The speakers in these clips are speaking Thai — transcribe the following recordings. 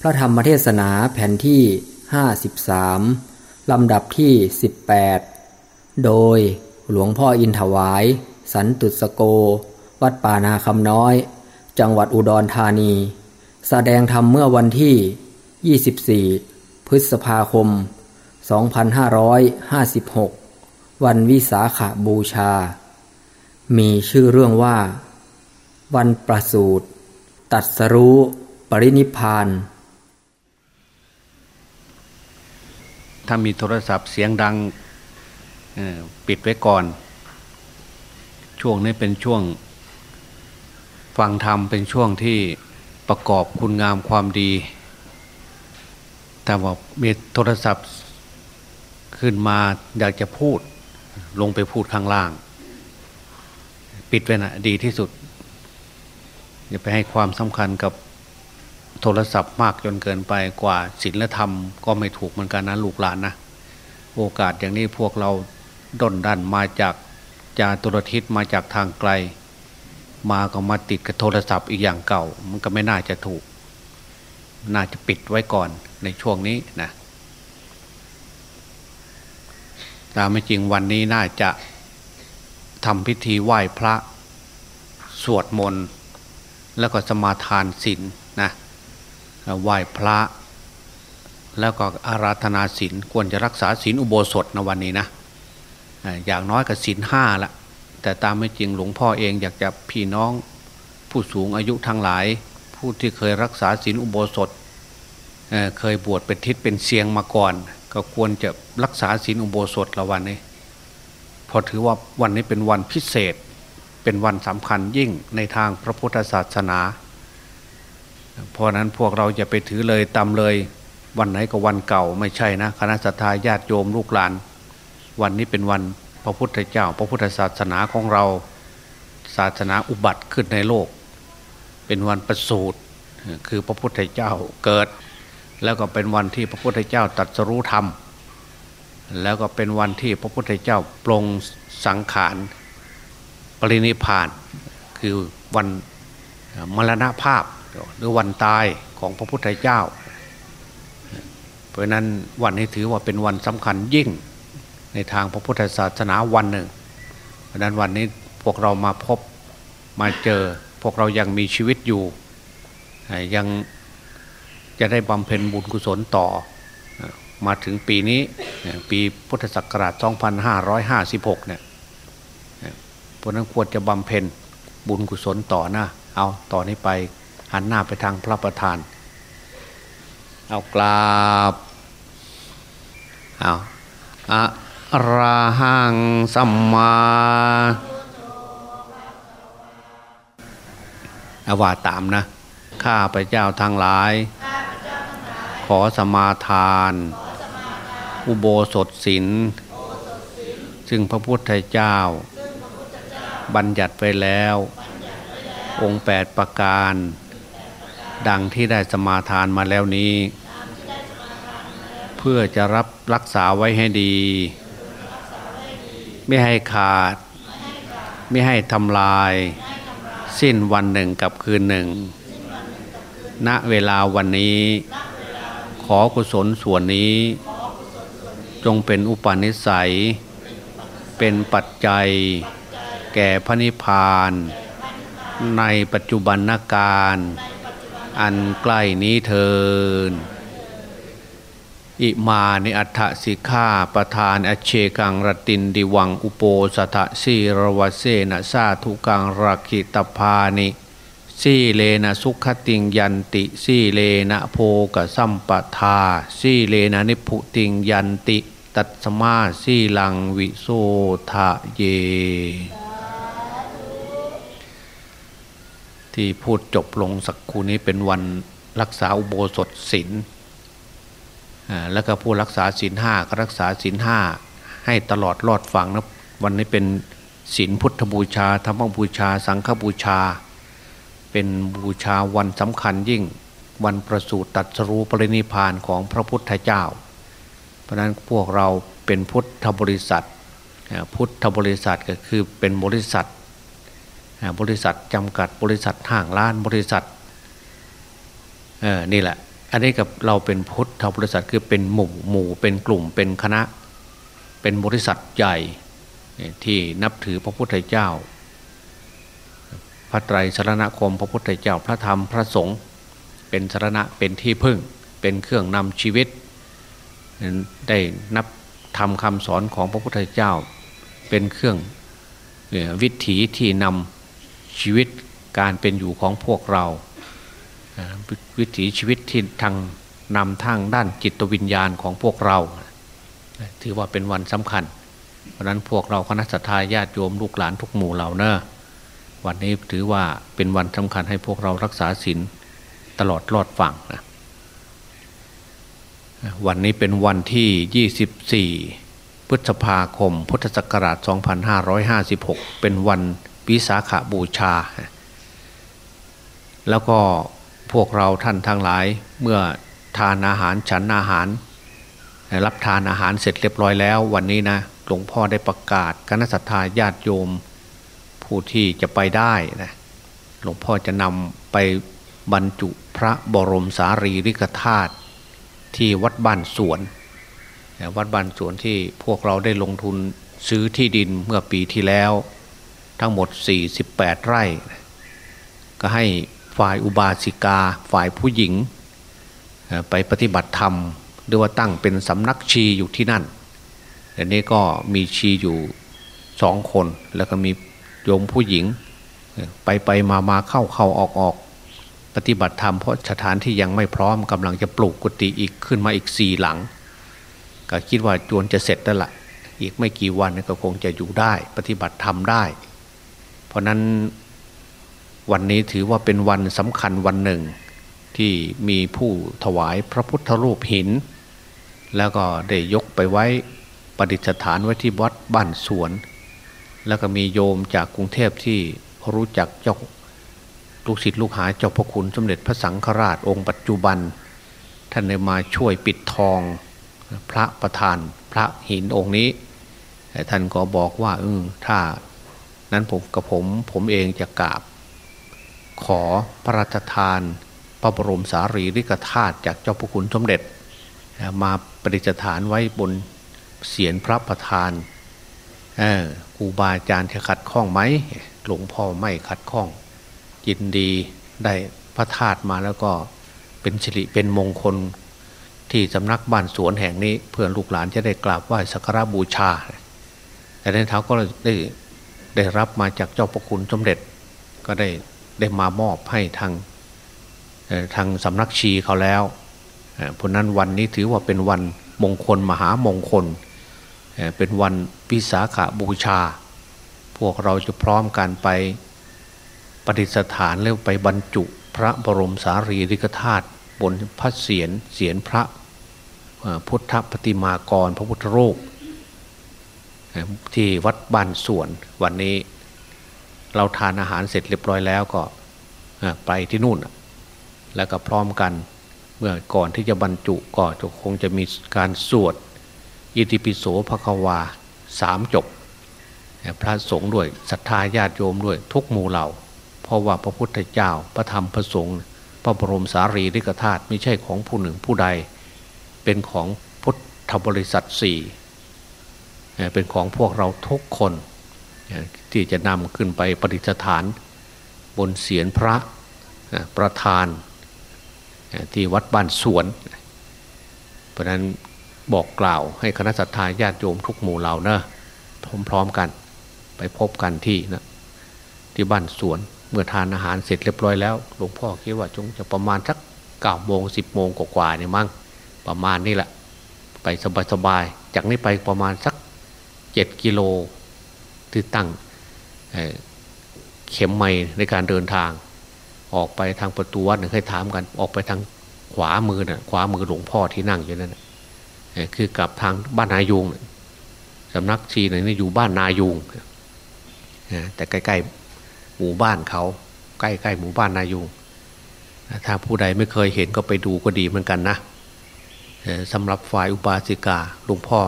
พระธรรมเทศนาแผ่นที่ 53 ลำดับที่ 18 โดยหลวงพ่ออินถวาย สันตุสโก วัดป่านาคำน้อย จังหวัดอุดรธานี แสดงธรรมเมื่อวันที่ 24 พฤษภาคม 2556 วันวิสาขาบูชา มีชื่อเรื่องว่า วันประสูติตัดสรู้ปรินิพาน ถ้ามีโทรศัพท์เสียงดังปิดไว้ก่อน ช่วงนี้เป็นช่วง ฟังธรรมเป็นช่วงที่ประกอบคุณงามความดี แต่ว่ามีโทรศัพท์ขึ้นมาอยากจะพูด ลงไปพูดข้างล่าง ปิดไว้นะดีที่สุดอย่าไปให้ความสำคัญกับ โทรศัพท์มากจนเกินไปกว่าศีลธรรมก็ไม่ถูกเหมือนกันนะลูกหลานนะโอกาสอย่างนี้พวกเราด้นดันมาจากจาตุรทิศมาจากทางไกล มาก็มาติดกับโทรศัพท์อีกอย่างเก่า มันก็ไม่น่าจะถูก น่าจะปิดไว้ก่อนในช่วงนี้นะตามไม่จริงวันนี้น่าจะทำพิธีไหว้พระสวดมนต์แล้วก็สมาทานศีลนนะ ไหว้พระ แล้วก็อาราธนาศีลควรจะรักษาศีลอุโบสถในวันนี้นะอย่างน้อยก็ศีลห้าละแต่ตามไม่จริงหลวงพ่อเองอยากจะพี่น้องผู้สูงอายุทั้งหลาย ผู้ที่เคยรักษาศีลอุโบสถเเคยบวชเป็นทิศเป็นเสียงมาก่อน ก็ควรจะรักษาศีลอุโบสถละวันนี้พอถือว่าวันนี้เป็นวันพิเศษ เป็นวันสำคัญยิ่งในทางพระพุทธศาสนา เพราะนั้นพวกเราจะไปถือเลยตามเลย วันไหนก็วันเก่าไม่ใช่นะคณะสัตยาญาติโยมลูกหลาน วันนี้เป็นวันพระพุทธเจ้า พระพุทธศาสนาของเรา ศาสนาอุบัติขึ้นในโลก เป็นวันประสูติคือพระพุทธเจ้าเกิด แล้วก็เป็นวันที่พระพุทธเจ้าตรัสรู้ธรรม แล้วก็เป็นวันที่พระพุทธเจ้าปรงสังขารปรินิพาน คือวันมรณภาพ หรือวันตายของพระพุทธเจ้า เพราะนั้นวันนี้ถือว่าเป็นวันสำคัญยิ่งในทางพระพุทธศาสนาวันหนึ่ง เพราะนั้นวันนี้พวกเรามาพบมาเจอพวกเรายังมีชีวิตอยู่ ยังจะได้บำเพ็ญบุญกุศลต่อ มาถึงปีนี้ปีพุทธศักราช 2556 เนี่ยเพราะนั้นควรจะบำเพ็ญบุญกุศลต่อนะ เอาต่อนนี้ไป หันหน้าไปทางพระประธาน เอากราบเอาอะระหังสัมมาอาวาตามนะ ข้าพระเจ้าทั้งหลาย ขอสมาทาน อุโบสถศีลซึ่งพระพุทธเจ้า บัญญัติไว้แล้ว องค์แปดประการ ดังที่ได้สมาทานมาแล้วนี้ เพื่อจะรับรักษาไว้ให้ดี ไม่ให้ขาด ไม่ให้ทำลาย สิ้นวันหนึ่งกับคืนหนึ่ง ณเวลาวันนี้ ขอกุศลส่วนนี้ จงเป็นอุปนิสัย เป็นปัจจัย แก่พระนิพพาน ในปัจจุบันนาการ อันใกล้นี้เทินอิมานิอัฏสิกขาประธานอเชกังรตินดิวังอุโปสถสีรวเสนะซาทุกังรักิตพานิสีเลนะสุขติงยันติสีเลนะโพกสัมปทาสีเลนะนิพุติงยันติ ตัตสมาสีลังวิโสทะเย ที่พูดจบลงสักคู่นี้เป็นวันรักษาอุโบสถศีลแล้วก็ผู้รักษาศีลห้าก็รักษาศีลห้าให้ตลอดรอดฟังนะวันนี้เป็นศีลพุทธบูชาธรรมบูชา สังฆบูชา เป็นบูชาวันสำคัญยิ่งวันประสูติตัดสรู้ปรินิพานของพระพุทธเจ้า เพราะนั้นพวกเราเป็นพุทธบริษัทพุทธบริษัทก็คือเป็นบริษัท บริษัทจำกัดบริษัทห้างร้านบริษัทนี่แหละ อันนี้กับเราเป็นพุทธบริษัทคือเป็นหมู่หมู่เป็นกลุ่มเป็นคณะ เป็นบริษัทใหญ่ที่นับถือพระพุทธเจ้า พระไตรสรณคมพระพุทธเจ้าพระธรรมพระสงฆ์เป็นสรณะเป็นที่พึ่ง เป็นเครื่องนำชีวิต ได้นับทำคำสอนของพระพุทธเจ้า เป็นเครื่องวิถีที่นำ ชีวิตการเป็นอยู่ของพวกเรา วิถีชีวิตที่ทางนำทางด้านจิตวิญญาณของพวกเรา ถือว่าเป็นวันสำคัญ เพราะนั้นพวกเราคณะสัตยาญาติโยมลูกหลานทุกหมู่เหล่าเนอะวันนี้ถือว่าเป็นวันสำคัญให้พวกเรารักษาศีลตลอดรอดฝั่งนะวันนี้เป็นวันที่ 24 พฤษภาคม พุทธศักราช 2556 เป็นวัน วิสาขาบูชา แล้วก็พวกเราท่านทั้งหลายเมื่อทานอาหารฉันอาหาร รับทานอาหารเสร็จเรียบร้อยแล้ว วันนี้นะหลวงพ่อได้ประกาศคณะสัตยาญาติโยม ผู้ที่จะไปได้นะหลวงพ่อจะนำไปบรรจุพระบรมสารีริกธาตุที่วัดบ้านสวน วัดบ้านสวนที่พวกเราได้ลงทุนซื้อที่ดินเมื่อปีที่แล้ว ทั้งหมด 48 ไร่ ก็ให้ฝ่ายอุบาสิกาฝ่ายผู้หญิง ไปปฏิบัติธรรมหรือว่าตั้งเป็นสำนักชีอยู่ที่นั่นแต่นี้ก็มีชีอยู่สองคน แล้วก็มีโยมผู้หญิง ไปไปมามาเข้าเข้าออกออกปฏิบัติธรรมเพราะสถานที่ยังไม่พร้อมกำลังจะปลูกกุฏิอีกขึ้นมาอีกสี่หลัง ก็คิดว่าจวนจะเสร็จแล้วละ่ะ อีกไม่กี่วันก็คงจะอยู่ได้ ปฏิบัติธรรมได้ เพราะนั้นวันนี้ถือว่าเป็นวันสำคัญวันหนึ่ง ที่มีผู้ถวายพระพุทธรูปหิน แล้วก็ได้ยกไปไว้ประดิษฐานไว้ที่วัดบ้านสวน แล้วก็มีโยมจากกรุงเทพที่รู้จักเจ้าลูกศิษย์ลูกหาเจ้าพระคุณสมเด็จพระสังฆราชองค์ปัจจุบัน ท่านได้มาช่วยปิดทองพระประธานพระหินองค์นี้ ท่านก็บอกว่าเออถ้า นั้นผมกับผมผมเองจะกราบ ขอพระราชทาน พระบรมสารีริกธาตุจากเจ้าพระคุณสมเด็จ มาประดิษฐานไว้บนเสียนพระประธานครูบาอาจารย์จะขัดข้องไหมหลวงพ่อไม่ขัดข้อง ยินดีได้พระธาตุมาแล้วก็เป็นสิริเป็นมงคลที่สำนักบ้านสวนแห่งนี้ เพื่อนลูกหลานจะได้กราบไหว้สักการะบูชา แต่ในเท้าก็ได้ ได้รับมาจากเจ้าประคุณสมเด็จ ก็ได้ได้มามอบให้ทางทางสำนักชีเขาแล้วเพราะนั้นวันนี้ถือว่าเป็นวันมงคลมหามงคล เป็นวันพิสาขาบูชา พวกเราจะพร้อมกันไปปฏิสถานแล้วไปบรรจุพระบรมสารีริกธาตุบนพระเศียรเศียรพระพุทธปฏิมากรพระพุทธรูป ที่วัดบ้านสวนวันนี้ เราทานอาหารเสร็จเรียบร้อยแล้วก็ไปที่นู่น แล้วก็พร้อมกันเมื่อก่อนที่จะบรรจุก็จะคงจะมีการสวดอิติปิโสภควาสามจบ พระสงฆ์ด้วยศรัทธาญาติโยมด้วยทุกหมู่เหล่า เพราะว่าพระพุทธเจ้าพระธรรมพระสงฆ์พระบรมสารีริกธาตุไม่ใช่ของผู้หนึ่งผู้ใด เป็นของพุทธบริษัทสี่ เป็นของพวกเราทุกคน ที่จะนำขึ้นไปปฏิสถาน บนเสียนพระประธาน ที่วัดบ้านสวน เพราะนั้นบอกกล่าวให้คณะสัตยาญาติโยมทุกหมู่เหล่านะพร้อมๆกัน ไปพบกันที่นะที่บ้านสวนเมื่อทานอาหารเสร็จเรียบร้อยแล้วหลวงพ่อคิดว่าจงจะประมาณสักเก้าโมงสิบโมงกว่าๆเนี่ยมั้งประมาณนี้แหละ ไปสบายๆจากนี้ไปประมาณสัก เจ็ดกิโลที่ตั้งเข็มไม้ในการเดินทาง ออกไปทางประตูวัดเคยถามกันออกไปทางขวามือนะ่ะขวามือหลวงพ่อที่นั่งอยู่นั่นคือกลับทางบ้านนายุงสำนักชีนี่อยู่บ้านนายุงแต่ใกล้ๆหมู่บ้านเขา ใกล้ๆหมู่บ้านนายุงถ้าผู้ใดไม่เคยเห็นก็ไปดูก็ดีเหมือนกันนะสำหรับฝ่ายอุบาสิกาหลวงพ่อ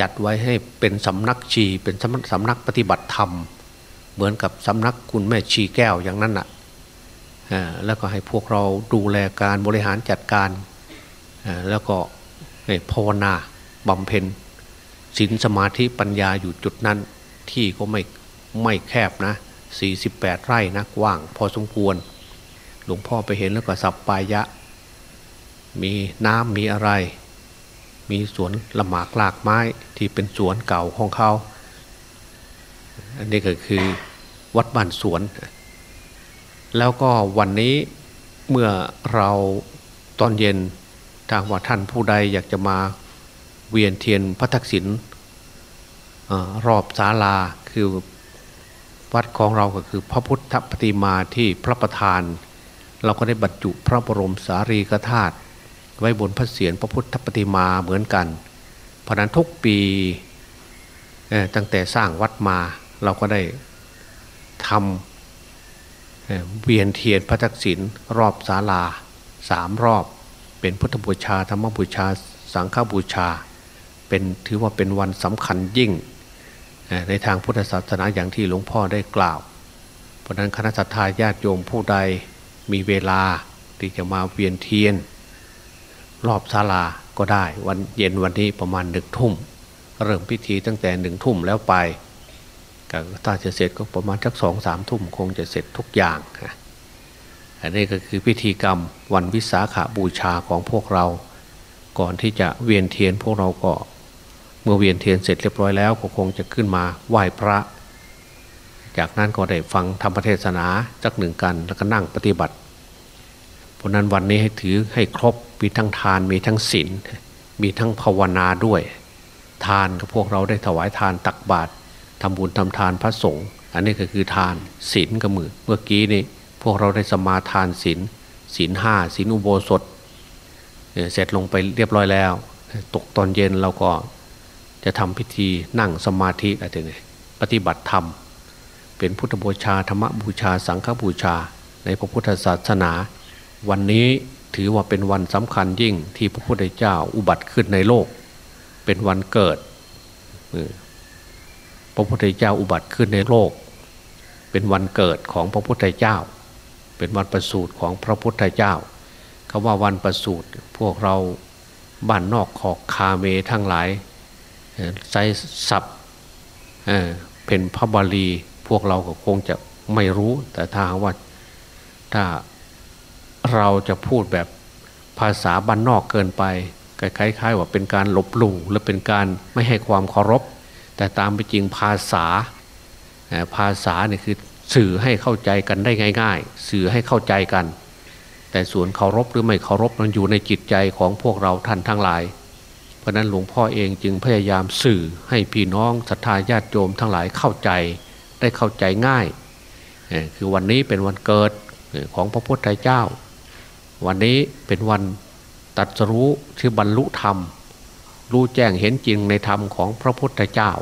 จัดไว้ให้เป็นสำนักชีเป็นสำนักปฏิบัติธรรม เหมือนกับสำนักคุณแม่ชีแก้วอย่างนั้นน่ะแล้วก็ให้พวกเราดูแลการบริหารจัดการแล้วก็ภาวนาบำเพ็ญศีลสมาธิปัญญาอยู่จุดนั้นที่ก็ไม่ไม่แคบนะ 48 ไร่นะกว้างพอสมควร หลวงพ่อไปเห็นแล้วก็สับปายะ มีน้ำมีอะไร มีสวนละหมากลากไม้ที่เป็นสวนเก่าของเขา อันนี้ก็คือวัดบ้านสวน แล้วก็วันนี้เมื่อเราตอนเย็นทางว่าท่านผู้ใดอยากจะมาเวียนเทียนพระทักษิณรอบศาลาคือวัดของเราก็คือพระพุทธปฏิมาที่พระประธาน เราก็ได้บรรจุพระบรมสารีกธาตุ ไว้บนพระเศียรพระพุทธปฏิมาเหมือนกัน เพราะนั้นทุกปีตั้งแต่สร้างวัดมาเราก็ได้ทำเวียนเทียนพระทักษิณรอบศาลาสามรอบ เป็นพุทธบูชาธรรมบูชา สังฆบูชา เป็นถือว่าเป็นวันสำคัญยิ่ง ในทางพุทธศาสนาอย่างที่หลวงพ่อได้กล่าว เพราะนั้นคณะสัตยาญาติโยมผู้ใดมีเวลาที่จะมาเวียนเทียน รอบศาลาก็ได้ วันเย็นวันนี้ประมาณหนึ่งทุ่ม เริ่มพิธีตั้งแต่หนึ่งทุ่มแล้วไปก็ถ้าจะเสร็จก็ประมาณสักสองสามทุ่มคงจะเสร็จทุกอย่างอันนี้ก็คือพิธีกรรมวันวิสาขาบูชาของพวกเรา ก่อนที่จะเวียนเทียนพวกเราก็ เมื่อเวียนเทียนเสร็จเรียบร้อยแล้วก็คงจะขึ้นมาไหว้พระ จากนั้นก็ได้ฟังธรรมเทศนาจักหนึ่งกันแล้วก็นั่งปฏิบัติ ราะนั้นวันนี้ให้ถือให้ครบมีทั้งทานมีทั้งศีลมีทั้งภาวนาด้วย ทานกับพวกเราได้ถวายทานตักบาตรทำบุญทำทานพระสงฆ์อันนี้ก็คือทานศีลกับมือเมื่อกี้นี่พวกเราได้สมาทานศีลศีลห้าศีลอุโบสถเสร็จลงไปเรียบร้อยแล้ว ตกตอนเย็นเราก็จะทำพิธีนั่งสมาธิอะไรเนี่ยปฏิบัติธรรม เป็นพุทธบูชาธรรมบูชาสังฆบูชา ในพระพุทธศาสนา วันนี้ถือว่าเป็นวันสำคัญยิ่งที่พระพุทธเจ้าอุบัติขึ้นในโลก เป็นวันเกิด พระพุทธเจ้าอุบัติขึ้นในโลก เป็นวันเกิดของพระพุทธเจ้า เป็นวันประสูติของพระพุทธเจ้าคาว่าวันประสูติพวกเราบ้านนอกขอกคาเมทั้งหลายใช้ศัพท์เป็นพระบาลีพวกเราก็คงจะไม่รู้แต่ถ้าว่าถ้า เราจะพูดแบบภาษาบ้านนอกเกินไปคล้ายๆว่าเป็นการลบหลู่หรือเป็นการไม่ให้ความเคารพ แต่ตามไปจริงภาษาภาษาเนี่ยคือสื่อให้เข้าใจกันได้ง่าย ๆ สื่อให้เข้าใจกัน แต่ส่วนเคารพหรือไม่เคารพมันอยู่ในจิตใจของพวกเราท่านทั้งหลาย เพราะนั้นหลวงพ่อเองจึงพยายามสื่อให้พี่น้องศรัทธาญาติโยมทั้งหลายเข้าใจได้เข้าใจง่าย คือวันนี้เป็นวันเกิดของพระพุทธเจ้า วันนี้เป็นวันตัดรู้คือบรรลุธรรม รู้แจ้งเห็นจริงในธรรมของพระพุทธเจ้า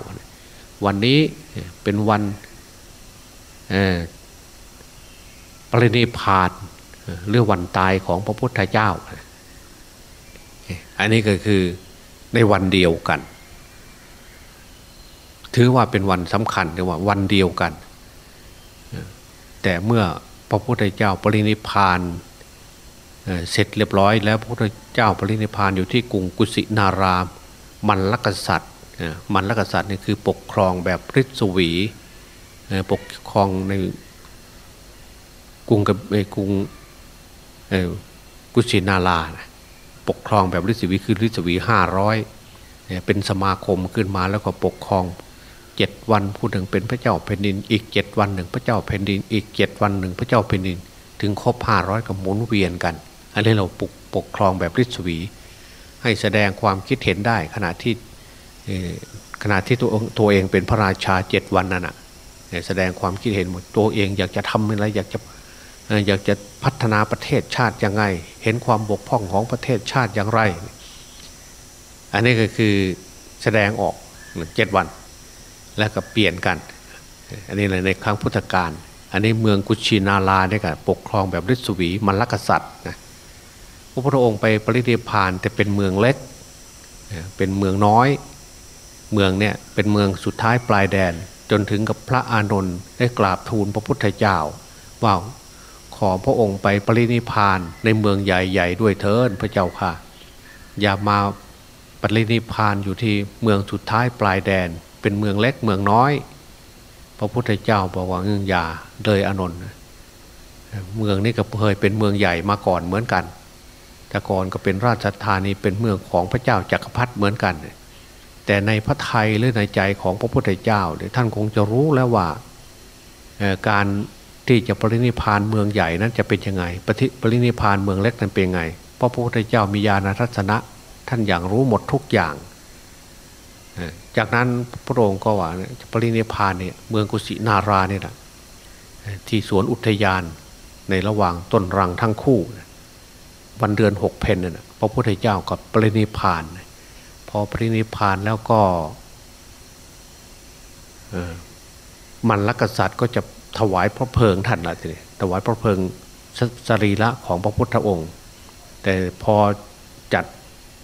วันนี้เป็นวันปรินิพานหรือวันตายของพระพุทธเจ้า อันนี้ก็คือในวันเดียวกัน ถือว่าเป็นวันสำคัญเรียกว่าวันเดียวกัน แต่เมื่อพระพุทธเจ้าปรินิพาน เสร็จเรียบร้อยแล้วพระพุทธเจ้าปรินิพานอยู่ที่กรุงกุสินารามมันลกษัตริย์มันลกษัตริย์นี่คือปกครองแบบริศวีปกครองในกรุงกับกรุงกุสินารานะปกครองแบบฤาษีวีคือฤาษีวีห้าร้อยเป็นสมาคมขึ้นมาแล้วก็ปกครองเจ็ดวันผู้หนึ่งเป็นพระเจ้าแผ่นดิน อีกเจ็ดวันหนึ่งพระเจ้าแผ่นดิน อีกเจ็ดวันหนึ่งพระเจ้าแผ่นดิน ถึงครบห้าร้อยกับหมุนเวียนกัน อันนี้เราปกปกครองแบบฤาษีวี ให้แสดงความคิดเห็นได้ขณะที่ขณะที่ตัวตัวเองเป็นพระราชาเจ็ดวันนั่นนะแสดงความคิดเห็นหมดตัวเองอยากจะทำอะไรอยากจะอยากจะพัฒนาประเทศชาติยังไง เห็นความบกพร่องของประเทศชาติอย่างไร อันนี้ก็คือแสดงออกเจ็ดวัน แล้วก็เปลี่ยนกัน อันนี้ในครั้งพุทธกาลอันนี้เมืองกุชินาลาเนี่ยก็ปกครองแบบฤทธิวีมันลกษัตริย์นะ พระพุทธองค์ไปปรินิพานแต่เป็นเมืองเล็ก เป็นเมืองน้อย เมืองเนี่ยเป็นเมืองสุดท้ายปลายแดน จนถึงกับพระอานนท์ได้กราบทูลพระพุทธเจ้าว่าขอพระองค์ไปปรินิพานในเมืองใหญ่ๆด้วยเถิดพระเจ้าค่ะ อย่ามาปรินิพานอยู่ที่เมืองสุดท้ายปลายแดน เป็นเมืองเล็กเมืองน้อย พระพุทธเจ้าบอกว่าเงื่งยาเลยอานนท์เมืองนี้ก็เคยเป็นเมืองใหญ่มาก่อนเหมือนกัน แต่ก่อนก็เป็นราชธานีเป็นเมืองของพระเจ้าจักรพรรดิเหมือนกัน แต่ในพระไทยหรือในใจของพระพุทธเจ้าท่านคงจะรู้แล้วว่าการที่จะปรินิพานเมืองใหญ่นั้นจะเป็นยังไงปฏิปรินิพานเมืองเล็กนั้นเป็นยังไง เพราะพระพุทธเจ้ามีญาณทัศนะ ท่านอย่างรู้หมดทุกอย่าง จากนั้นพระองค์ก็ว่าปรินิพานเนี่ยเมืองกุสินาราเนี่ยนะที่สวนอุทยานในระหว่างต้นรังทั้งคู่ วันเดือนหกเพนน่ะพระพุทธเจ้ากับปรินิพาน พอปรินิพานแล้วก็มันลักษัตริย์ก็จะถวายพระเพลิงท่านละทีนี้ถวายพระเพลิงสรีระของพระพุทธองค์ แต่พอจัด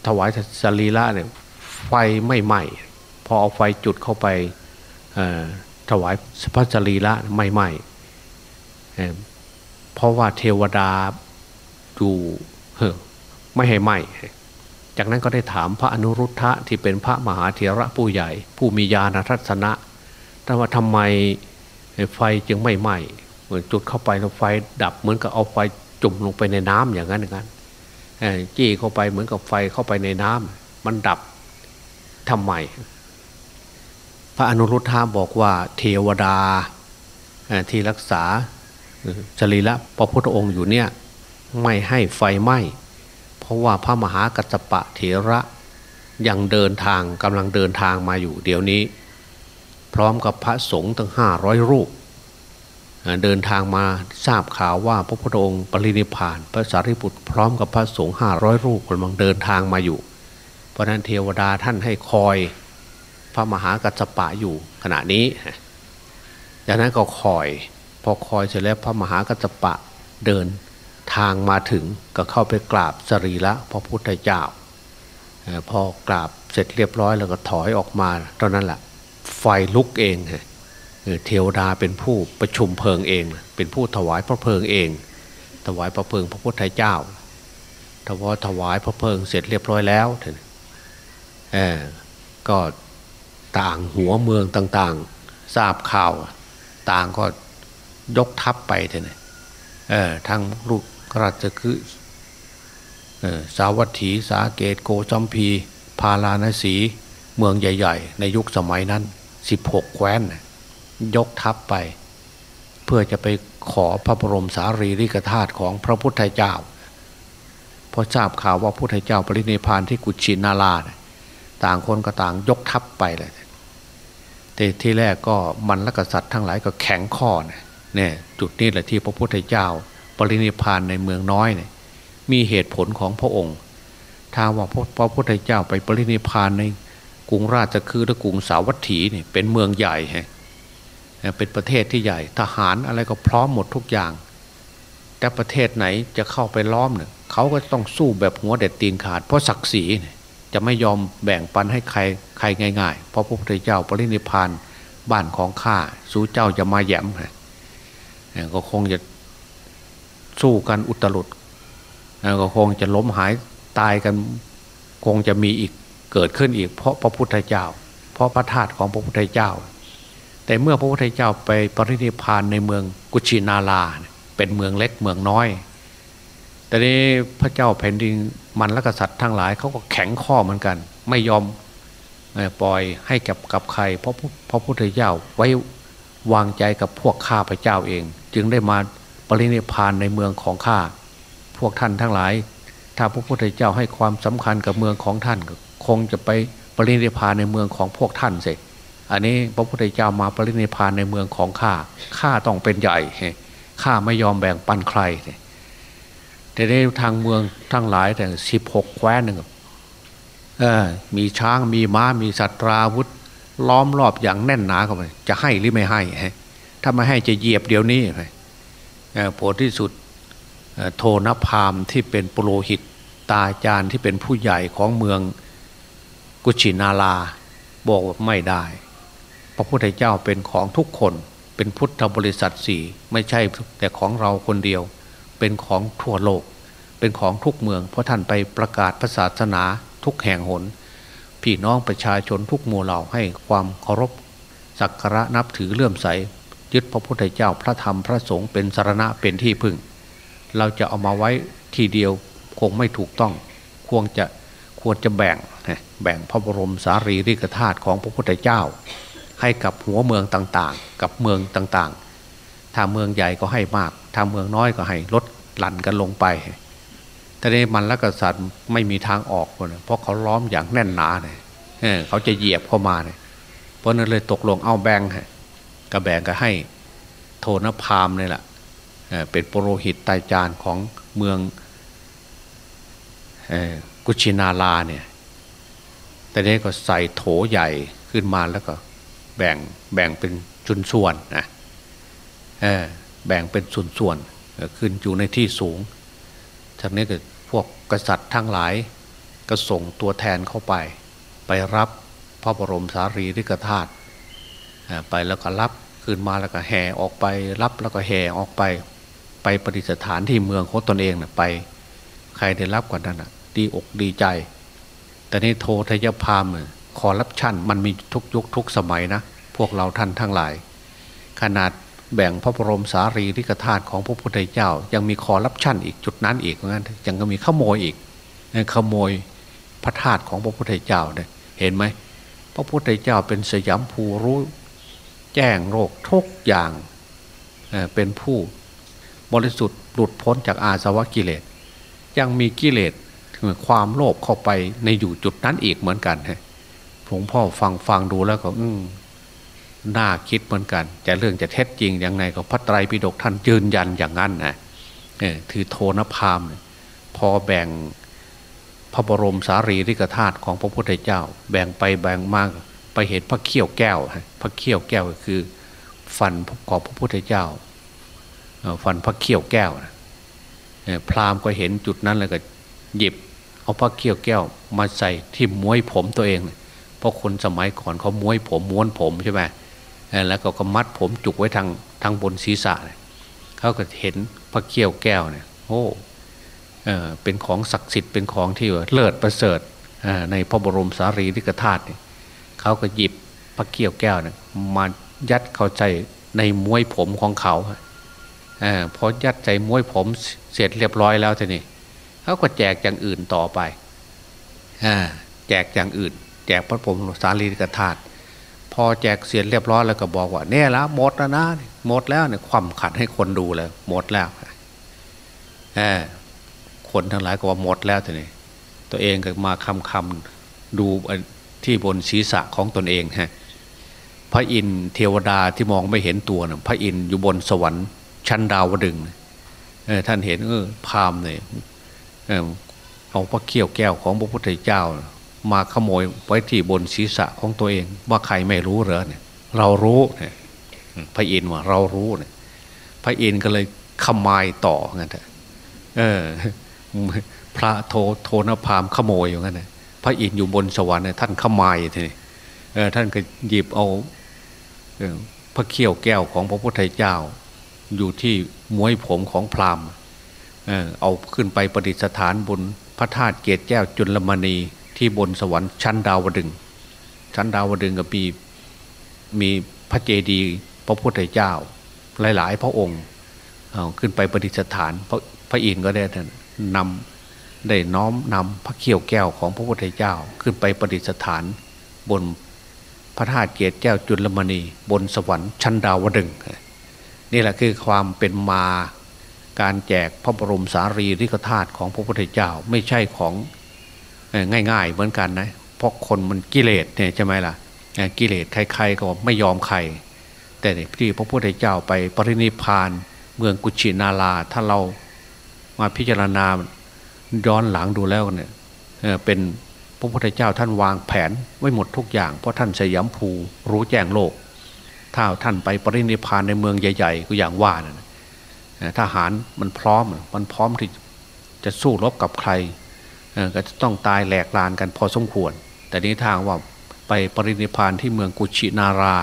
ถวายสรีระเนี่ยไฟไม่ไหม้พอเอาไฟจุดเข้าไปถวายพระสรีระไม่ไหม้เพราะว่าเทวดาอยู่ ไม่ให้ไหมจากนั้นก็ได้ถามพระอนุรุทธะที่เป็นพระมหาเถระผู้ใหญ่ ผู้มีญาณทัศนะแต่ว่าทำไมไฟจึงไม่ไหมเหมือนจุดเข้าไปแล้วไฟดับเหมือนกับเอาไฟจุ่มลงไปในน้ำอย่างนั้นอย่างนั้นจี้เข้าไปเหมือนกับไฟเข้าไปในน้ำมันดับทำไม พระอนุรุทธาบอกว่าเทวดาที่รักษาจรีละพระพุทธองค์อยู่เนี่ย ไม่ให้ไฟไหม้เพราะว่าพระมหากัจปะเถระยังเดินทางกำลังเดินทางมาอยู่เดี๋ยวนี้ พร้อมกับพระสงฆ์ตั้งห้าร้อยรูป เดินทางมาทราบข่าวว่าพระพุทธองค์ปรินิพาน พระสารีบุตรพร้อมกับพระสงฆ์ห้าร้อยรูปกำลังเดินทางมาอยู่ เพราะนั้นเทวดาท่านให้คอยพระมหากัสปะอยู่ขณะนี้จากนั้นก็คอย พอคอยเสร็จแล้วพระมหากัสปะเดิน ทางมาถึงก็เข้าไปกราบสรีระพระพุทธเจ้าพอกราบเสร็จเรียบร้อยแล้วก็ถอยออกมาตอนนั้นแหละไฟลุกเองเทวดาเป็นผู้ประชุมเพลิงเอง เป็นผู้ถวายพระเพลิงเอง ถวายพระเพลิงพระพุทธเจ้าถวายถวายพระเพลิงเสร็จเรียบร้อยแล้วเออก็ต่างหัวเมืองต่างๆ ทราบข่าว ต่างก็ยกทัพไปเถอะเออ ทางลูกราชคือสาวัตถีสาเกตโกจอมพี พาลาณสี เมืองใหญ่ ๆ ในยุคสมัยนั้นสิบหกแคว้น ยกทัพไป เพื่อจะไปขอพระบรมสารีริกธาตุของพระพุทธเจ้าพอทราบข่าวว่าพุทธเจ้าปรินิพานที่กุชินาราต่างคนก็ต่างยกทัพไปเลยแต่ที่แรกก็มันและกษัตริย์ทั้งหลายก็แข็งข้อ เนี่ยจุดนี้แหละที่พระพุทธเจ้า ปรินิพานในเมืองน้อยเนี่ยมีเหตุผลของพระองค์ ถ้าว่าพระพุทธเจ้าไปปรินิพานในกรุงราชคือและกรุงสาวัตถีเนี่ยเป็นเมืองใหญ่ฮะเป็นประเทศที่ใหญ่ ทหารอะไรก็พร้อมหมดทุกอย่าง แต่ประเทศไหนจะเข้าไปล้อมเนี่ยเขาก็ต้องสู้แบบหัวเด็ดตีนขาด เพราะศักดิ์ศรีจะไม่ยอมแบ่งปันให้ใครใครง่ายๆ เพราะพระพุทธเจ้าปรินิพานบ้านของข้าสู้เจ้าจะมาแย้ม ก็คงจะสู้กันอุตลุดก็คงจะล้มหายตายกันคงจะมีอีกเกิดขึ้นอีก เพราะพระพุทธเจ้า เพราะพระธาตุของพระพุทธเจ้า แต่เมื่อพระพุทธเจ้าไปปรินิพานในเมืองกุชินาลาเป็นเมืองเล็กเมืองน้อยแต่นี้พระเจ้าแผ่นดินมันและกษัตริย์ทั้งหลายเขาก็แข็งข้อเหมือนกัน ไม่ยอมปล่อยให้กับกับใคร เพราะพระพุทธเจ้าไว้วางใจกับพวกข้าพระเจ้าเอง จึงได้มาปรินิพานในเมืองของข้าพวกท่านทั้งหลาย ถ้าพระพุทธเจ้าให้ความสำคัญกับเมืองของท่านคงจะไปปรินิพานในเมืองของพวกท่านเสิอันนี้พระพุทธเจ้ามาปรินิพานในเมืองของข้าข้าต้องเป็นใหญ่ข้าไม่ยอมแบ่งปันใครแต่ในทางเมืองทั้งหลายแต่สิบหกแคว้นหนึ่งมีช้างมีม้ามีสัตว์ราวุธ ล้อมรอบอย่างแน่นหนาเข้าไปจะให้หรือไม่ให้ ถ้าไม่ให้จะเหยียบเดี๋ยวนี้ไปผลที่สุดโทนพามที่เป็นปุโรหิตตาจารย์ที่เป็นผู้ใหญ่ของเมืองกุชินาลาบอกว่าไม่ได้ พระพุทธเจ้าเป็นของทุกคนเป็นพุทธบริษัทสี่ไม่ใช่แต่ของเราคนเดียว เป็นของทั่วโลก เป็นของทุกเมือง เพราะท่านไปประกาศศาสนาทุกแห่งหน พี่น้องประชาชนทุกหมู่เหล่าให้ความเคารพสักการะนับถือเลื่อมใส ยึดพระพุทธเจ้าพระธรรมพระสงฆ์เป็นสารณะเป็นที่พึ่ง เราจะเอามาไว้ทีเดียวคงไม่ถูกต้องควรจะควรจะแบ่งแบ่งพระบรมสารีริกธาตุของพระพุทธเจ้า ให้กับหัวเมืองต่างๆ กับเมืองต่างๆ ถ้าเมืองใหญ่ก็ให้มาก ถ้าเมืองน้อยก็ให้ลดหลั่นกันลงไปแต่ในมันละกษัตริย์ไม่มีทางออกเลยเพราะเขาล้อมอย่างแน่นหนาเนี่ยเขาจะเหยียบเข้ามาเนี่ยเพราะนั้นเลยตกลงเอาแบ่ง กระแบ่งก็ให้โทนพามนี่แหละเป็นโปรหิตไตจานของเมืองกุชินาลาเนี่ย แต่นี้ก็ใส่โถใหญ่ขึ้นมาแล้วก็แบ่งแบ่งเป็นชุนส่วนนะแบ่งเป็นส่วนส่วนขึ้นอยู่ในที่สูงจากนี้ก็พวกกษัตริย์ทั้งหลายก็ส่งตัวแทนเข้าไป ไปรับพระบรมสารีริกธาตุ ไปแล้วก็รับขึ้นมาแล้วก็แห่ออกไป รับแล้วก็แห่ออกไป ไปปฏิสถานที่เมืองของตนเองนะไป ใครได้รับกว่านั้นอนะดีอกดีใจ แต่ในโททยพามคอรับชั่นมันมีทุกยุคทุกสมัยนะ พวกเราท่านทั้งหลาย ขนาดแบ่งพระบรมสารีริกธาตุของพระพุทธเจ้า ยังมีคอรับชั่นอีกจุดนั้นอีกงั้นยังก็มีขโมยอีกขโมยพระธาตุของพระพุทธเจ้าเนี่ยเห็นไหมพระพุทธเจ้าเป็นสยามภูรู้ แจ้งโรคทุกอย่างเป็นผู้บริสุทธิ์หลุดพ้นจากอาสวะกิเลส ยังมีกิเลสความโลภเข้าไปในอยู่จุดนั้นอีกเหมือนกันฮะหลวงพ่อฟังฟังดูแล้วก็อืน่าคิดเหมือนกัน จะเรื่องจะเท็จจริงยังไงก็พระไตรปิฎกท่านยืนยันอย่างนั้นนะเนี่ยถือโทนพามพอแบ่งพระบรมสารีริกธาตุของพระพุทธเจ้า แบ่งไปแบ่งมาก เห็นพระเขี้ยวแก้ว พระเขี้ยวแก้วก็คือ ฟันของพระพุทธเจ้า ฟันพระเขี้ยวแก้วพราหมณ์ก็เห็นจุดนั้นเลยก็หยิบ เอาพระเขี้ยวแก้ว มาใส่ที่ม้วยผมตัวเอง เพราะคนสมัยก่อนเขาม้วยผมม้วนผมใช่ไหมแล้วก็ก็มัดผมจุกไว้ทางทางบนศีรษะเขาก็เห็นพระเขี้ยวแก้วเนี่ยโอ้เออเป็นของศักดิ์สิทธิ์เป็นของที่เลิศประเสริฐในพระบรมสารีริกธาตุเขาก็หยิบพระเขี้ยวแก้วเนี่ยมายัดเข้าใจในม้วยผมของเขาอพอยัดใจม้วยผมเสร็จเรียบร้อยแล้วทีนี้เขาก็แจกอย่างอื่นต่อไปอแจกอย่างอื่น แจกพระพรมสารีริกธาตุพอแจกเสียเรียบร้อยแล้วก็บอกว่าเนี่ยล้วหมดแล้วนะหมดแล้วเนี่ยความขัดให้คนดูเลยหมดแล้วคนทั้งหลายก็ว่าหมดแล้วทีนี้ตัวเองก็มาคำคำดู ที่บนศีรษะของตนเองฮะพระอินเทวดาที่มองไม่เห็นตัวนะพระอินอยู่บนสวรรค์ชั้นดาวดึงท่านเห็นเออพามเนี่ยเอาพระเขี้ยวแก้วของพระพุทธเจ้า มาขโมยไว้ที่บนศีรษะของตัวเอง ว่าใครไม่รู้เหรอเนี่ยเรารู้เนี่ยพระอินว่าเรารู้เนี่ยพระอินก็เลยขมายต่องั้นเถอะเออพระโทโทนพามขโมยอย่างนั้น พระอินทร์อยู่บนสวรรค์ท่านขมายทีนี้เออท่านก็หยิบเอาพระเขี้ยวแก้วของพระพุทธเจ้า อยู่ที่มวยผมของพราหมณ์เอาขึ้นไปประดิษฐานบนพระธาตุเกศแก้วจุลมณีที่บนสวรรค์ชั้นดาวดึงชั้นดาวดึงก็มีมีพระเจดีย์พระพุทธเจ้า หลาย ๆ พระองค์เอาขึ้นไปประดิษฐานพระพระอินทร์ก็ได้นำ ได้น้อมนำพระเขี้ยวแก้วของพระพุทธเจ้าขึ้นไปประดิษฐานบนพระธาตุเกศแก้วจุลมณีบนสวรรค์ชั้นดาวดึงนี่แหละคือความเป็นมาการแจกพระบรมสารีริกธาตุของพระพุทธเจ้าไม่ใช่ของง่าย ๆ เหมือนกันนะเพราะคนมันกิเลสเนี่ยใช่ไหมล่ะกิเลสใครๆก็ไม่ยอมใคร แต่ที่พระพุทธเจ้าไปปรินิพานเมืองกุชินาลาถ้าเรามาพิจารณา ย้อนหลังดูแล้วเนี่ยเป็นพระพุทธเจ้าท่านวางแผนไว้หมดทุกอย่าง เพราะท่านสยามภูรู้แจ้งโลก ถ้าท่านไปปรินิพานในเมืองใหญ่ ๆ ก็อย่างว่านะทหารมันพร้อมมันพร้อมที่จะสู้รบกับใครก็จะต้องตายแหลกลานกันพอสมควร แต่นี้ทางว่าไปปรินิพานที่เมืองกุชินารา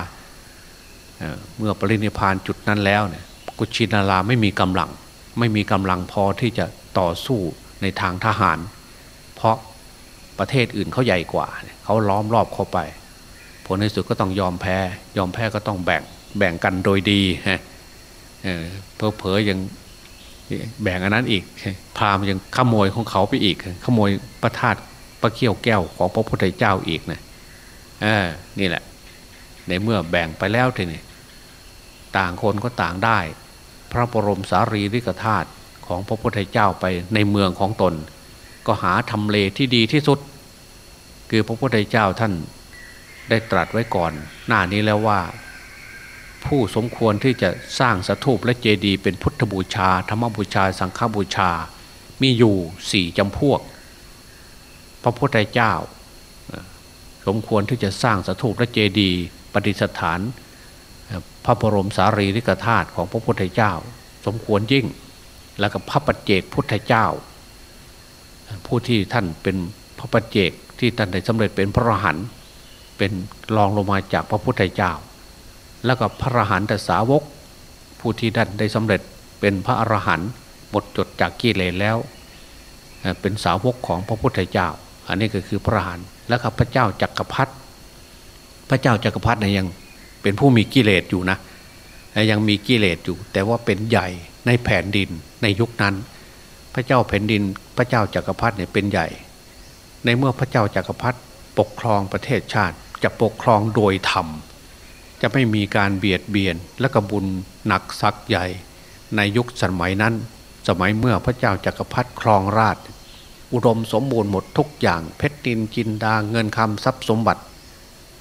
เมื่อปรินิพานจุดนั้นแล้วเนี่ยกุชินาราไม่มีกำลัง ไม่มีกำลังพอที่จะต่อสู้ ในทางทหาร เพราะประเทศอื่นเขาใหญ่กว่า เขาล้อมรอบเข้าไป ผลในสุดก็ต้องยอมแพ้ ยอมแพ้ก็ต้องแบ่งแบ่งกันโดยดีฮะเพอเพอยังแบ่งอันนั้นอีก พามยังขโมยของเขาไปอีก ขโมยประทาตประเขี้ยวแก้วของพระพุทธเจ้าอีกนะนี่แหละ ในเมื่อแบ่งไปแล้วทีนี้ต่างคนก็ต่างได้ พระบรมสารีริกธาตุ ของพระพุทธเจ้าไปในเมืองของตน ก็หาทำเลที่ดีที่สุด คือพระพุทธเจ้าท่านได้ตรัสไว้ก่อน หน้านี้แล้วว่า ผู้สมควรที่จะสร้างสถูปและเจดีย์เป็นพุทธบูชา ธรรมบูชา สังฆบูชา มีอยู่สี่จำพวก พระพุทธเจ้า สมควรที่จะสร้างสถูปและเจดีย์ปฏิสถาน พระบรมสารีริกธาตุของพระพุทธเจ้า สมควรยิ่ง แล้วก็พระปัจเจกพุทธเจ้า ผู้ที่ท่านเป็นพระปัจเจกที่ท่านได้สำเร็จเป็นพระอรหันต์เป็นรองลงมาจากพระพุทธเจ้า แล้วก็พระอรหันตสาวก ผู้ที่ดันได้สำเร็จเป็นพระอรหันต์หมดจดจากกิเลสแล้ว เป็นสาวกของพระพุทธเจ้า อันนี้ก็คือพระอรหันต์แล้วก็พระเจ้าจักรพรรดิพระเจ้าจักรพรรดิเนี่ยยังเป็นผู้มีกิเลสอยู่นะยังมีกิเลสอยู่ แต่ว่าเป็นใหญ่ ในแผ่นดินในยุคนั้น พระเจ้าแผ่นดินพระเจ้าจักรพรรดิเนี่ยเป็นใหญ่ ในเมื่อพระเจ้าจักรพรรดิปกครองประเทศชาติจะปกครองโดยธรรม จะไม่มีการเบียดเบียนและกระบุญหนักซักใหญ่ ในยุคสมัยนั้น สมัยเมื่อพระเจ้าจากักรพรรดิครองราช อุดมสมบูรณ์หมดทุกอย่างเพชรดินจินดาเงินคำทรัพย์สมบัติ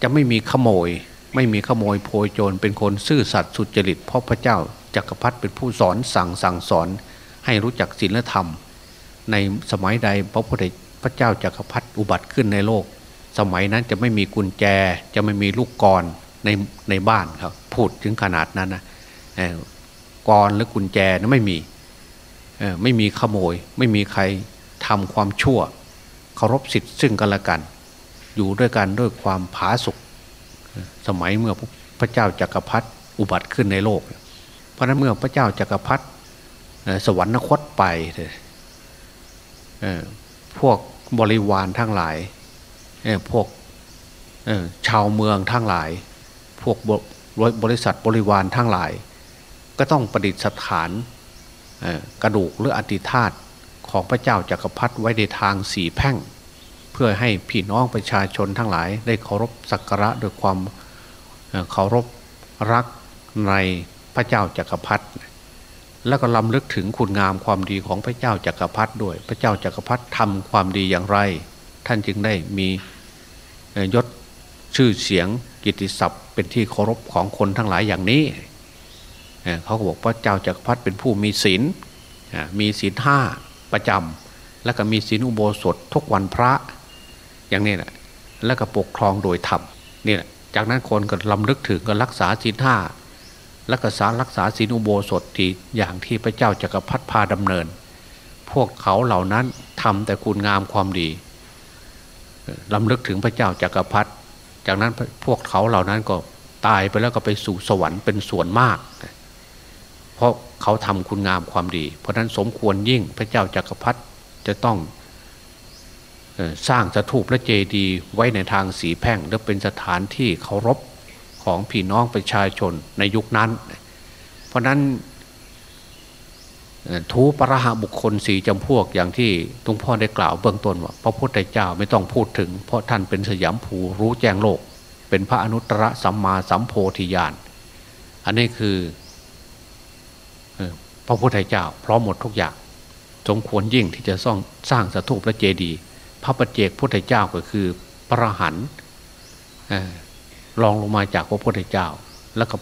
จะไม่มีขโมย ไม่มีขโมยโพยโจรเป็นคนซื่อสัตย์สุจริตเพราะพระเจ้า จากักรพรรดิเป็นผู้สอนสั่งสั่งสอนให้รู้จักศีลธรรม ในสมัยใดพระพุทธพระเจ้าจากักรพรรดิอุบัติขึ้นในโลก สมัยนั้นจะไม่มีกุญแจจะไม่มีลูกกรในในบ้านครับพูดถึงขนาดนั้นนะกรหรือกุญแจนะไม่มีไม่มีขโมย ไม่มีใครทำความชั่วเคารพสิทธิ์ซึ่งกันและกัน อยู่ด้วยกันด้วยความผาสุกสมัยเมื่อพระเจ้าจากักรพรรดิอุบัติขึ้นในโลก เพราะนั้นเมื่อพระเจ้าจากักรพรรดิสวรรคตไปพวกบริวารทั้งหลายพวกชาวเมืองทั้งหลาย พวกบริษัทบริวารทั้งหลาย ก็ต้องประดิษฐานกระดูกหรืออธิธาตของพระเจ้าจากักรพรรดิไว้ในทางสีแพ่ง เพื่อให้พี่น้องประชาชนทั้งหลาย ได้เคารพสักการะด้วยความเคารพรักใน พระเจ้าจักรพรรดิแล้วก็ลำลึกถึงคุณงามความดีของพระเจ้าจักรพรรดิด้วย พระเจ้าจักรพรรดิทำความดีอย่างไร ท่านจึงได้มียศชื่อเสียงกิติศัพท์เป็นที่เคารพของคนทั้งหลายอย่างนี้เขาก็บอกพระเจ้าจักรพรรดิเป็นผู้มีศีลมีศีลห้าประจำแล้วก็มีศีลอุโบสถทุกวันพระอย่างนี้แหละแล้วก็ปกครองโดยธรรมนี่แหละจากนั้นคนก็ลำลึกถึงก็รักษาศีลห้า แล้วก็สารักษาศีลอุโบสถที่อย่างที่พระเจ้าจักรพรรดิพาดำเนิน พวกเขาเหล่านั้นทำแต่คุณงามความดีลำลึกถึงพระเจ้าจักรพรรดิจากนั้นพวกเขาเหล่านั้นก็ตายไปแล้วก็ไปสู่สวรรค์เป็นส่วนมาก เพราะเขาทำคุณงามความดี เพราะนั้นสมควรยิ่งพระเจ้าจากักรพรรดิจะต้องสร้างสถูปและเจดีย์ไว้ในทางสีแพ่งและเป็นสถานที่เคารพ ของพี่น้องประชาชนในยุคนั้น เพราะนั้นทูปรหาบุคคลสีจำพวกอย่างที่ตุงพ่อได้กล่าวเบื้องต้นว่าพระพุทธเจ้าไม่ต้องพูดถึง เพราะท่านเป็นสยามภูรู้แจ้งโลก เป็นพระอนุตตรสัมมาสัมโพธิญาณอันนี้คือพระพุทธเจ้าพร้อมหมดทุกอย่าง สมควรยิ่งที่จะสร้างสร้างสถูปและเจดีย์พระปัจเจกพุทธเจ้าก็คือพระหัน รองลงมาจากพระพุทธเจ้า แล้วก็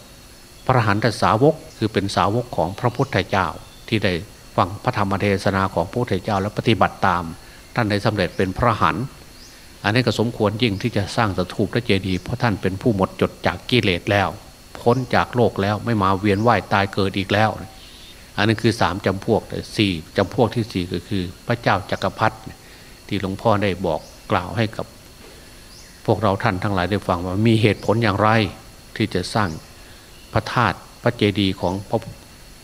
พระหันตสาวกคือเป็นสาวกของพระพุทธเจ้า ที่ได้ฟังพระธรรมเทศนาของพระพุทธเจ้า และปฏิบัติตาม ท่านได้สำเร็จเป็นพระหันอันนี้ก็สมควรยิ่งที่จะสร้างสถูปและเจดีย์เพราะท่านเป็นผู้หมดจดจากกิเลสแล้ว พ้นจากโลกแล้วไม่มาเวียนว่ายตายเกิดอีกแล้ว อันนี้คือสามจำพวกแต่สี่จำพวกที่สี่ก็คือ พระเจ้าจักรพรรดิที่หลวงพ่อได้บอกกล่าวให้กับ พวกเราท่านทั้งหลายได้ฟังว่ามีเหตุผลอย่างไรที่จะสร้างพระธาตุพระเจดีย์ของพระ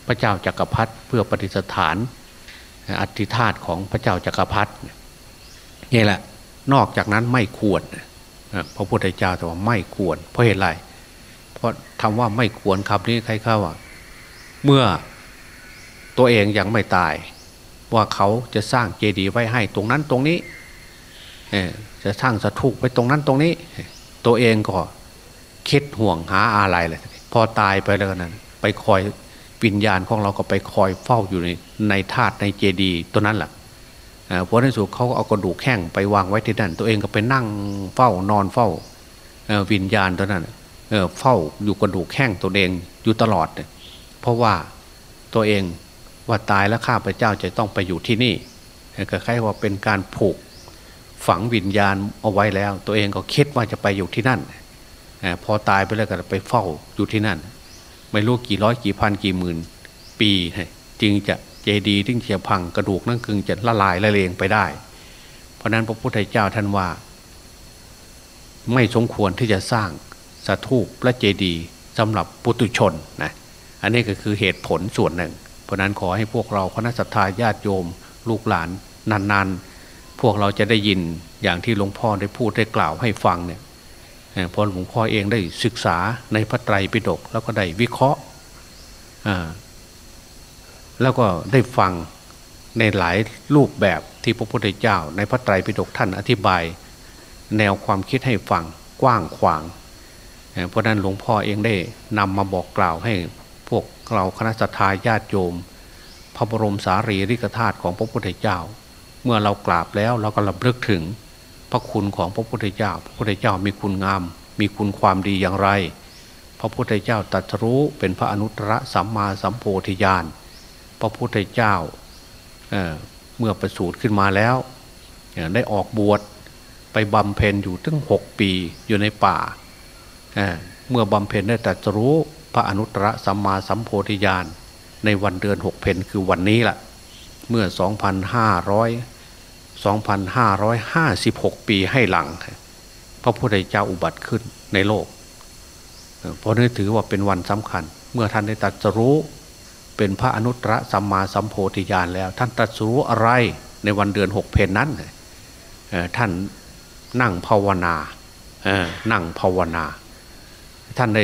พระเจ้าจากักรพรรดิเพื่อปฏิสถานอธิธาตุของพระเจ้าจากักรพรรดินี่แหละนอกจากนั้นไม่ควรพระพุทธเจ้าแต่ว่าไม่ควร เพราะเหตุไรเพราะทำว่าไม่ควรคำนี้ใครเข้าว่าเมื่อตัวเองยังไม่ตาย ว่าเขาจะสร้างเจดีย์ไว้ให้ตรงนั้นตรงนี้ จะสร้างสถูปไว้ตรงนั้นตรงนี้ ตัวเองก็คิดห่วงหาอะไรเลยพอตายไปแล้วนั้นไปคอยวิญญาณของเราก็ไปคอยเฝ้าอยู่ในในธาตุในเจดีย์ตัวนั้นแหละเพราะในสุดเขาเอากระดูกแข้งไปวางไว้ที่นั่น ตัวเองก็ไปนั่งเฝ้านอนเฝ้าวิญญาณตัวนั้นเฝ้าอยู่กระดูกแข้งตัวเองอยู่ตลอด เพราะว่าตัวเองว่าตายแล้วข้าพเจ้าจะต้องไปอยู่ที่นี่ก็คล้ายว่าเป็นการผูก ฝังวิญญาณเอาไว้แล้ว ตัวเองก็คิดว่าจะไปอยู่ที่นั่นพอตายไปแล้วก็ไปเฝ้าอยู่ที่นั่น ไม่รู้กี่ร้อยกี่พันกี่หมื่น ปีจึงจะเจดีย์ถึงจะพังกระดูกนั่นคึงจะละลายละเลงไปได้ เพราะนั้นพระพุทธเจ้าท่านว่า ไม่สมควรที่จะสร้างสถูปและเจดีย์สำหรับปุตุชนนะอันนี้ก็คือเหตุผลส่วนหนึ่ง เพราะนั้นขอให้พวกเราคณะสัตยาญาติโยม ลูกหลานนานๆ พวกเราจะได้ยินอย่างที่หลวงพ่อได้พูดได้กล่าวให้ฟังเนี่ยพอหลวงพ่อเองได้ศึกษาในพระไตรปิฎกแล้วก็ได้วิเคราะห์แล้วก็ได้ฟังในหลายรูปแบบที่พระพุทธเจ้า ในพระไตรปิฎกท่านอธิบาย แนวความคิดให้ฟังกว้างขวาง เพราะนั้นหลวงพ่อเองได้นำมาบอกกล่าวให้พวกเราคณะสัตยาญาติโยม พระบรมสารีริกธาตุของพระพุทธเจ้า เมื่อเรากราบแล้วเราก็ลำลึกถึง พระคุณของพระพุทธเจ้า พระพุทธเจ้ามีคุณงาม มีคุณความดีอย่างไร พระพุทธเจ้าตรัสรู้เป็นพระอนุตตรสัมมาสัมโพธิญาณพระพุทธเจ้าเเมื่อประสูติขึ้นมาแล้วได้ออกบวชไปบำเพ็ญอยู่ตั้งหกปีอยู่ในป่าเเมื่อบำเพ็ญได้ตรัสรู้พระอนุตตรสัมมาสัมโพธิญาณในวันเดือนหกเพนคือวันนี้แหละเมื่อ 2,500 2,556 ปีให้หลัง พระพุทธเจ้าอุบัติขึ้นในโลก เพราะนี่ถือว่าเป็นวันสำคัญ เมื่อท่านได้ตัดสรู้เป็นพระอนุตตรสัมมาสัมโพธิญาณแล้ว ท่านตัดสรู้อะไรในวันเดือนหกเพนนั้นท่านนั่งภาวนานั่งภาวนา ท่านได้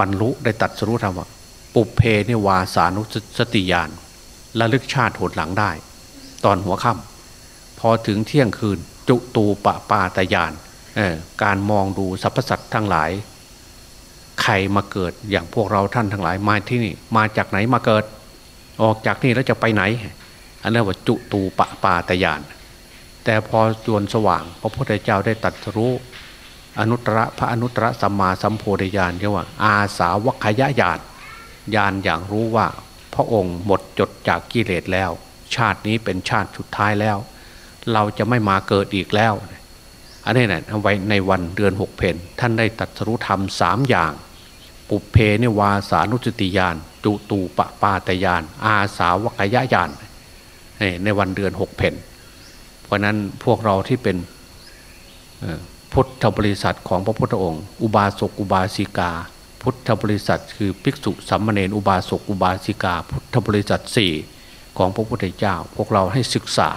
บรรลุได้ตัดสรู้ธรรมว่าปุเพนิวาสานุสติญาณระลึกชาติโหดหลังได้ ตอนหัวค่ำ พอถึงเที่ยงคืน จุตูปะปาตยานการมองดูสรรพสัตว์ทั้งหลาย ใครมาเกิดอย่างพวกเราท่านทั้งหลายมาที่นี่ มาจากไหนมาเกิด ออกจากนี่แล้วจะไปไหน อันนั้นว่าจุตูปะปาตยาน แต่พอจวนสว่าง พระพุทธเจ้าได้ตัดรู้ อนุตตรพระอนุตตรสัมมาสัมโพธิญาณเรียกว่า อาสาวัคยะญาณญาณอย่างรู้ว่า พระองค์หมดจดจากกิเลสแล้ว ชาตินี้เป็นชาติสุดท้ายแล้ว เราจะไม่มาเกิดอีกแล้ว อันนี้นะเอาไว้ในวันเดือนหกเพนท่านได้ตัดสรุธรรมสามอย่าง ปุเพนิวาสานุสติยาน จุตูปปาตยาน อาสาวกยญาณในวันเดือนหกเพนเพราะนั้นพวกเราที่เป็นพุทธบริษัทของพระพุทธองค์ อุบาสกอุบาสิกา พุทธบริษัท คือภิกษุสัมมาเนอุบาสกอุบาสิกา พุทธบริษัทสี่ของพระพุทธเจ้า พวกเราให้ศึกษา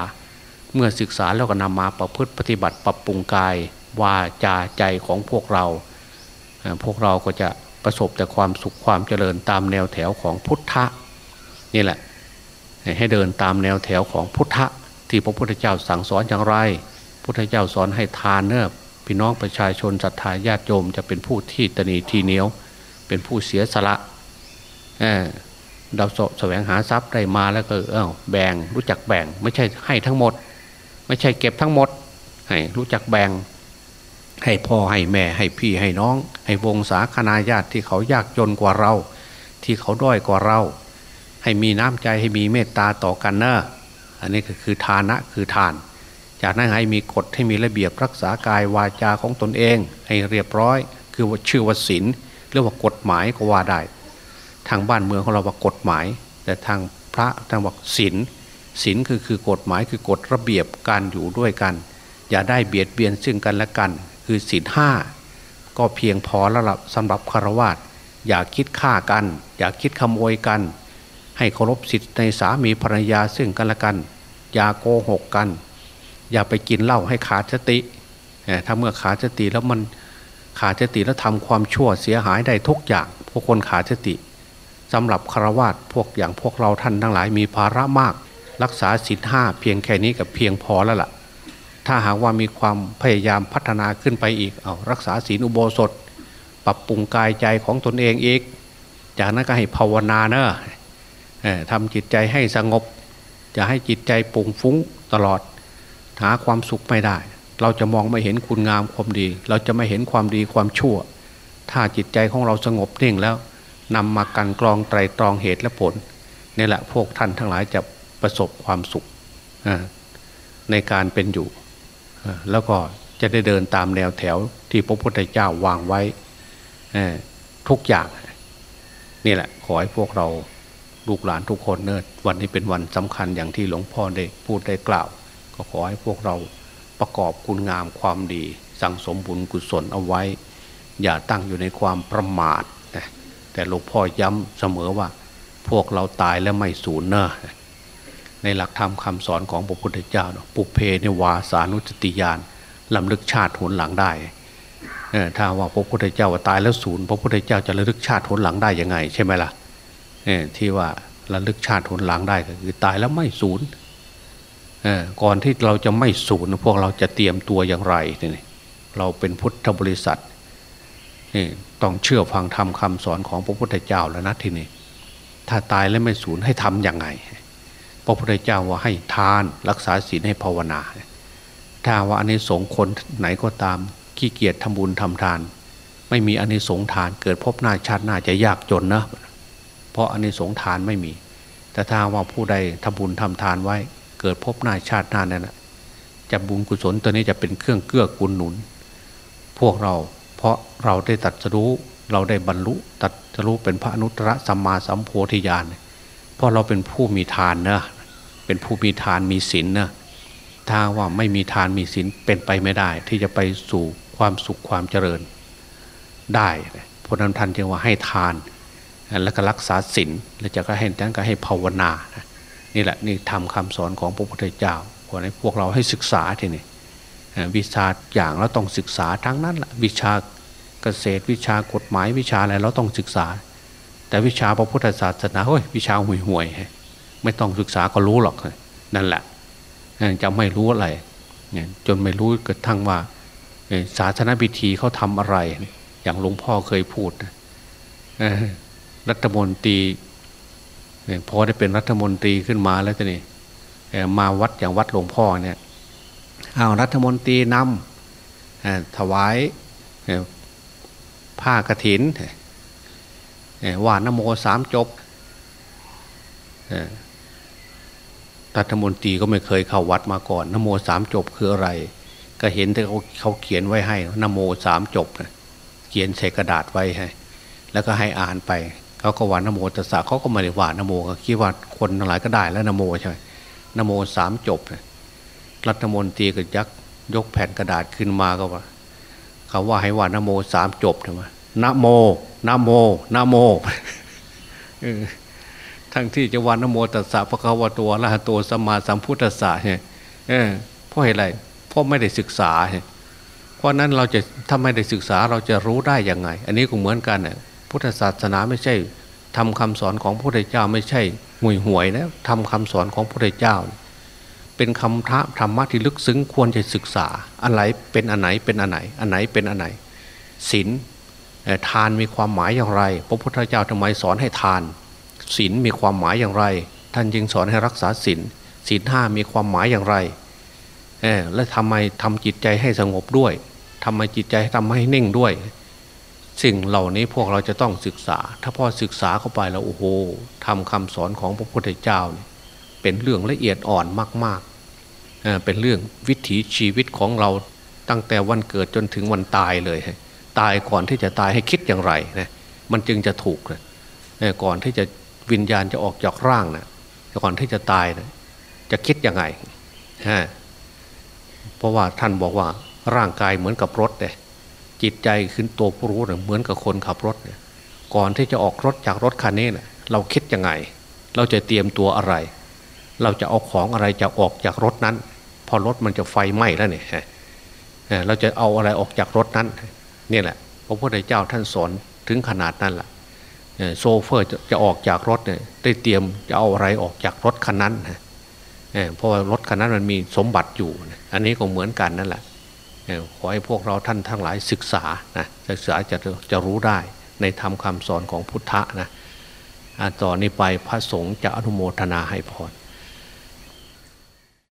เมื่อศึกษาแล้วก็นำมาประพฤติปฏิบัติปรับปรุงกายวาจาใจของพวกเรา พวกเราก็จะประสบแต่ความสุขความเจริญตามแนวแถวของพุทธะนี่แหละ ให้เดินตามแนวแถวของพุทธะที่พระพุทธเจ้าสั่งสอนอย่างไร พุทธเจ้าสอนให้ทานเนื้อพี่น้องประชาชนศรัทธาญาติโยมจะเป็นผู้ที่ตนีทีเหนียว เป็นผู้เสียสละเราสแสวงหาทรัพย์ได้มาแล้วก็เออแบ่งรู้จักแบ่งไม่ใช่ให้ทั้งหมด ไม่ใช่เก็บทั้งหมด ให้รู้จักแบ่ง ให้พ่อให้แม่ให้พี่ให้น้อง ให้วงศาคณาญาติที่เขายากจนกว่าเรา ที่เขาด้อยกว่าเรา ให้มีน้ำใจให้มีเมตตาต่อกันเนอะอันนี้ก็คือทานะคือทาน จากนั้นให้มีกฎให้มีระเบียบรักษากายวาจาของตนเอง ให้เรียบร้อย คือว่าชื่อว่าศีลเรียกว่ากฎหมายก็ว่าได้ ทางบ้านเมืองของเราว่ากฎหมาย แต่ทางพระทางบอกศีล ศีลคือคือกฎหมายคือกฎระเบียบการอยู่ด้วยกัน อย่าได้เบียดเบียนซึ่งกันและกัน คือศีลห้าก็เพียงพอแล้วสำหรับคารวะอย่าคิดฆ่ากัน อย่าคิดขโมยกัน ให้เคารพสิทธิในสามีภรรยาซึ่งกันและกัน อย่าโกหกกัน อย่าไปกินเหล้าให้ขาดสติถ้าเมื่อขาดสติแล้วมันขาดสติแล้วทำความชั่วเสียหายได้ทุกอย่าง พวกคนขาดสติสำหรับคารวาสพวกอย่างพวกเราท่านทั้งหลายมีภาระมาก รักษาศีลห้าเพียงแค่นี้กับเพียงพอแล้วล่ะ ถ้าหากว่ามีความพยายามพัฒนาขึ้นไปอีกเอารักษาศีลอุโบสถ ปรับปรุงกายใจของตนเองอีก จากนั้นก็ให้ภาวนาเนอะทำจิตใจให้สงบ จะให้จิตใจปุ่งฟุ้งตลอด หาความสุขไม่ได้ เราจะมองไม่เห็นคุณงามความดี เราจะไม่เห็นความดีความชั่ว ถ้าจิตใจของเราสงบนิ่งแล้วนำมากันกรองไตรตรองเหตุและผลนี่แหละพวกท่านทั้งหลายจะ ประสบความสุขในการเป็นอยู่ แล้วก็จะได้เดินตามแนวแถวที่พระพุทธเจ้าวางไว้ทุกอย่าง นี่แหละ ขอให้พวกเราลูกหลานทุกคนเนิดวันนี้เป็นวันสำคัญอย่างที่หลวงพ่อได้พูดได้กล่าว ก็ขอให้พวกเราประกอบคุณงามความดี สั่งสมบุญกุศลเอาไว้ อย่าตั้งอยู่ในความประมาทแต่หลวงพ่อย้ำเสมอว่า พวกเราตายแล้วไม่สูญเนอะ ในหลักธรรมคาสอนของพระพุทธเจ้าปุเพเนวาสานุสติยานลำลึกชาติหนหลังได้ถ้าว่าพระพุทธเจ้าตายแล้วศูนย์พระพุทธเจ้าจะระลึกชาติหนหลังได้ยังไง ใช่ไหมล่ะที่ว่าระลึกชาติหนหลังได้ก็คือตายแล้วไม่ศูนย์ก่อนที่เราจะไม่ศูนย์พวกเราจะเตรียมตัวอย่างไรนี่เราเป็นพุทธบริษัทนี่ต้องเชื่อฟังธรรมคาสอนของพระพุทธเจ้าแล้วนะทีนี้ถ้าตายแล้วไม่สูญให้ทํำยังไง ระพุทธเจ้าว่าให้ทานรักษาศีลให้ภาวนา ถ้าว่าอันนี้สงคนไหนก็ตามขี้เกียจทำบุญทำทาน ไม่มีอันนี้สงทานเกิดพบหน้าชาติหน้าจะยากจนนะ เพราะอันนี้สงทานไม่มี แต่ถ้าว่าผู้ใดทำบุญทำทานไว้ เกิดพบหน้าชาติหน้านั่นนะจะบุญกุศลตัวนี้จะเป็นเครื่องเกื้อกูลหนุน พวกเราเพราะเราได้ตัดสู้เราได้บรรลุตัดสู้เป็นพระอนุตตรสัมมาสัมโพธิญาณเพราะเราเป็นผู้มีทานเนะ เป็นผู้มีทานมีศีลนะถ้าว่าไม่มีทานมีศีลเป็นไปไม่ได้ ที่จะไปสู่ความสุขความเจริญได้พระนั้นท่านจึงว่าให้ทาน แล้วก็รักษาศีลแล้วจะก็ให้ท่านก็ให้ภาวนา นี่แหละนี่ทำคำสอนของพระพุทธเจ้าขอให้พวกเราให้ศึกษาทีนี้วิชาอย่างเราต้องศึกษาทั้งนั้นแหละวิชาเกษตรวิชากฎหมายวิชาอะไรเราต้องศึกษา แต่วิชาพระพุทธศาสนาเฮ้ยวิชาห่วยห่วย ไม่ต้องศึกษาก็รู้หรอกนั่นแหละจะไม่รู้อะไรจนไม่รู้กระทั่งว่าศาสนาพิธีเขาทำอะไร อย่างหลวงพ่อเคยพูดรัฐมนตรีพอได้เป็นรัฐมนตรีขึ้นมาแล้วจะนี่มาวัดอย่างวัดหลวงพ่อเนี่ยเอารัฐมนตรีนำถวายผ้ากระถินว่านโมสามจบ รัฐมนตรีก็ไม่เคยเข้าวัดมาก่อนนโมสามจบคืออะไร ก็เห็นที่เขาเขาเขียนไว้ให้นโมสามจบเขียนใส่กระดาษไว้ให้ แล้วก็ให้อ่านไปเขาก็ว่านโมตสสะเขาก็ไม่ได้ว่านโมก็คิดว่าคนทั้งหลายก็ได้แล้วนโมใช่ไหมนโมสามจบรัฐมนตรีก็ยักยกแผ่นกระดาษขึ้นมาก็ว่าเขาว่าให้ว่านโมสามจบใช่ไหมนโมนโมนโม ทั้งที่จะวันนโมตัสสะพระคัมภีตัวละตัวสมาสัมพุทธศาสเนี่ยเพราะอะไรเพราะไม่ได้ศึกษาเพราะนั้นเราจะถ้าไม่ได้ศึกษาเราจะรู้ได้ยังไง อันนี้ก็เหมือนกันน่ยพุทธศาสนาไม่ใช่ทำคำสอนของพระพุทธเจ้าไม่ใช่ห่วยห่วยนะทำคำสอนของพระพุทธเจ้า เป็นคำท้าธรรมะที่ลึกซึ้งควรจะศึกษาอะไรเป็นอันไหนเป็นอันไหน อันไหนเป็นอันไหนศีลทานมีความหมายอย่างไร พระพุทธเจ้าทำไมสอนให้ทาน ศีลมีความหมายอย่างไร ท่านจึงสอนให้รักษาศีลศีลห้ามีความหมายอย่างไรและทำไมทำจิตใจให้สงบด้วยทำไมจิตใจทำให้นิ่งด้วย สิ่งเหล่านี้พวกเราจะต้องศึกษา ถ้าพอศึกษาเข้าไปแล้วโอ้โหทำคำสอนของพระพุทธเจ้าเป็นเรื่องละเอียดอ่อนมากๆเเป็นเรื่องวิถีชีวิตของเราตั้งแต่วันเกิดจนถึงวันตายเลย ตายก่อนที่จะตายให้คิดอย่างไรนะมันจึงจะถูกนะก่อนที่จะ วิญญาณจะออกจากร่างนะก่อนที่จะตายนะจะคิดยังไงฮะเพราะว่าท่านบอกว่าร่างกายเหมือนกับรถเลยจิตใจขึ้นตัวผู้รู้เนะเหมือนกับคนขับรถเนี่ยก่อนที่จะออกรถจากรถคันนี้นะเราคิดยังไงเเราจะเตรียมตัวอะไร เราจะเอาของอะไรจะออกจากรถนั้น พอรถมันจะไฟไหม้แล้วเนี่ยเราจะเอาอะไรออกจากรถนั้นนี่แหละพระพุทธเจ้าท่านสอนถึงขนาดนั้นแหละ โซเฟอร์จะออกจากรถเนี่ยได้เตรียมจะเอาอะไรออกจากรถคันนั้นนะเพราะว่ารถคันนั้นมันมีสมบัติอยู่ อันนี้ก็เหมือนกันนั่นแหละขอให้พวกเราท่านทั้งหลายศึกษานะศึกษาจะจะรู้ได้ในธรรมคำสอนของพุทธะนะต่อนนี้ไปพระสงฆ์จะอนุโมทนาให้พร